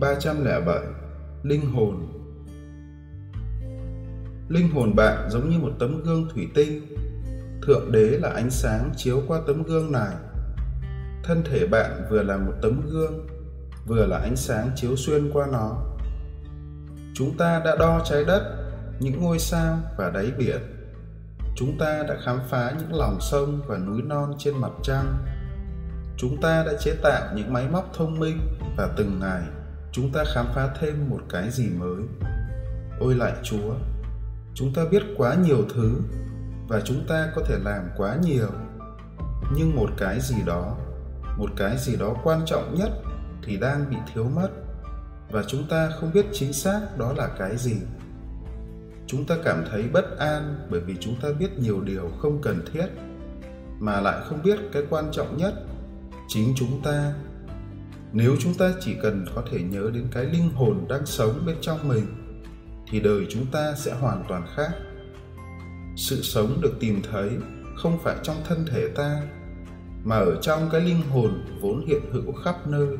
307 Linh hồn Linh hồn bạn giống như một tấm gương thủy tinh. Thượng đế là ánh sáng chiếu qua tấm gương này. Thân thể bạn vừa là một tấm gương, vừa là ánh sáng chiếu xuyên qua nó. Chúng ta đã đo trái đất, những ngôi sao và đáy biển. Chúng ta đã khám phá những lòng sông và núi non trên mặt trăng. Chúng ta đã chế tạo những máy móc thông minh và từng ngày chúng ta khám phá thêm một cái gì mới. Ôi lại Chúa, chúng ta biết quá nhiều thứ và chúng ta có thể làm quá nhiều nhưng một cái gì đó một cái gì đó quan trọng nhất thì đang bị thiếu mất và chúng ta không biết chính xác đó là cái gì chúng ta cảm thấy bất an bởi vì chúng ta biết nhiều điều không cần thiết mà lại không biết cái quan trọng nhất chính chúng ta nếu chúng ta chỉ cần có thể nhớ đến cái linh hồn đang sống bên trong mình, thì đời chúng ta sẽ hoàn toàn khác. Sự sống được tìm thấy không phải trong thân thể ta, mà ở trong cái linh hồn vốn hiện hữu khắp nơi.